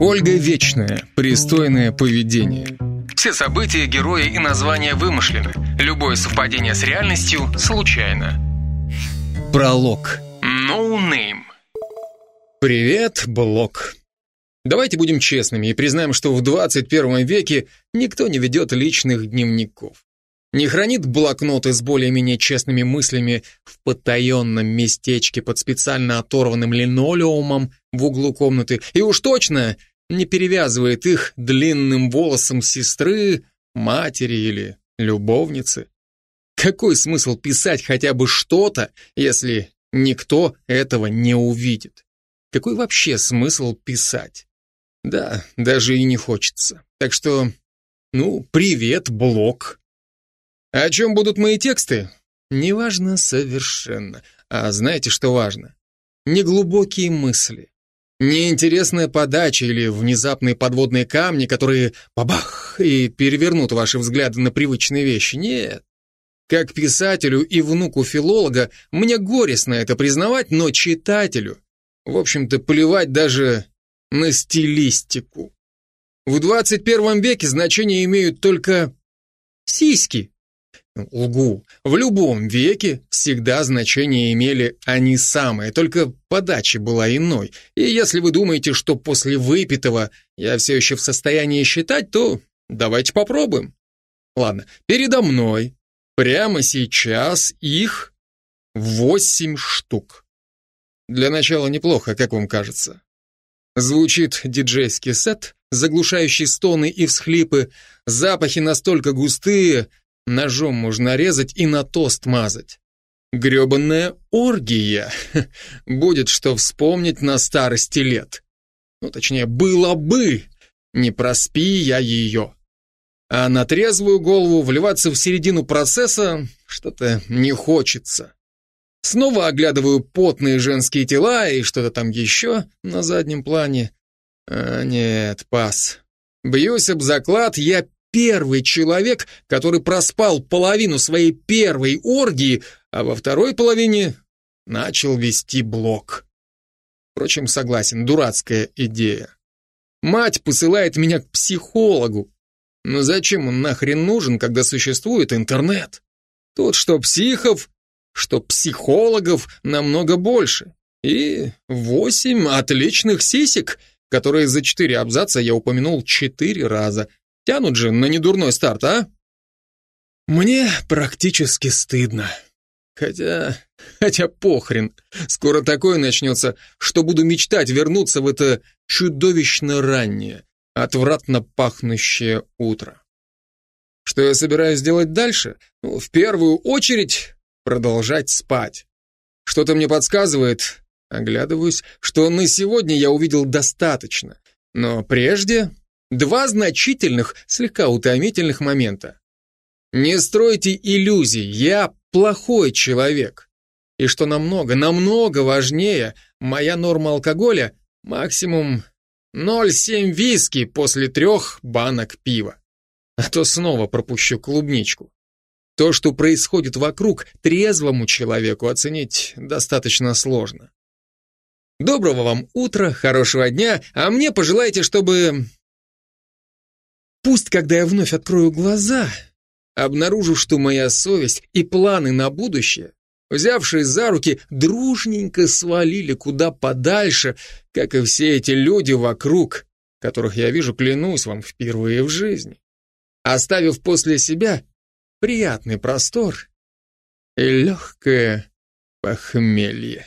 Ольга Вечная. Пристойное поведение. Все события, герои и названия вымышлены. Любое совпадение с реальностью случайно. Пролог. No name. Привет, Блок. Давайте будем честными и признаем, что в 21 веке никто не ведет личных дневников. Не хранит блокноты с более-менее честными мыслями в потаенном местечке под специально оторванным линолеумом в углу комнаты, и уж точно не перевязывает их длинным волосом сестры, матери или любовницы. Какой смысл писать хотя бы что-то, если никто этого не увидит? Какой вообще смысл писать? Да, даже и не хочется. Так что, ну, привет, блог. О чем будут мои тексты? Неважно совершенно. А знаете, что важно? Неглубокие мысли. Неинтересная подача или внезапные подводные камни, которые бабах и перевернут ваши взгляды на привычные вещи. Нет. Как писателю и внуку филолога мне горестно это признавать, но читателю, в общем-то, плевать даже на стилистику. В 21 веке значение имеют только сиськи. Лгу. В любом веке всегда значение имели они самые, только подача была иной. И если вы думаете, что после выпитого я все еще в состоянии считать, то давайте попробуем. Ладно, передо мной прямо сейчас их восемь штук. Для начала неплохо, как вам кажется. Звучит диджейский сет, заглушающий стоны и всхлипы, запахи настолько густые, ножом можно резать и на тост мазать. Гребанная оргия. Будет что вспомнить на старости лет. Ну, точнее, было бы, не проспи я ее. А на трезвую голову вливаться в середину процесса что-то не хочется. Снова оглядываю потные женские тела и что-то там еще на заднем плане. А нет, пас. Бьюсь об заклад, я первый человек, который проспал половину своей первой оргии, а во второй половине начал вести блок. Впрочем, согласен, дурацкая идея. Мать посылает меня к психологу. Но зачем он нахрен нужен, когда существует интернет? Тут что психов, что психологов намного больше. И восемь отличных сисек, которые за четыре абзаца я упомянул четыре раза. Тянут же на недурной старт, а? Мне практически стыдно. Хотя... Хотя похрен. Скоро такое начнется, что буду мечтать вернуться в это чудовищно раннее, отвратно пахнущее утро. Что я собираюсь делать дальше? Ну, в первую очередь продолжать спать. Что-то мне подсказывает, оглядываюсь, что на сегодня я увидел достаточно. Но прежде два значительных, слегка утомительных момента. Не стройте иллюзий, я плохой человек. И что намного, намного важнее, моя норма алкоголя максимум 0,7 виски после трех банок пива. А то снова пропущу клубничку. То, что происходит вокруг, трезвому человеку оценить достаточно сложно. Доброго вам утра, хорошего дня, а мне пожелайте, чтобы... Пусть, когда я вновь открою глаза, обнаружу, что моя совесть и планы на будущее, взявшие за руки, дружненько свалили куда подальше, как и все эти люди вокруг, которых я вижу, клянусь вам, впервые в жизни. Оставив после себя приятный простор и легкое похмелье.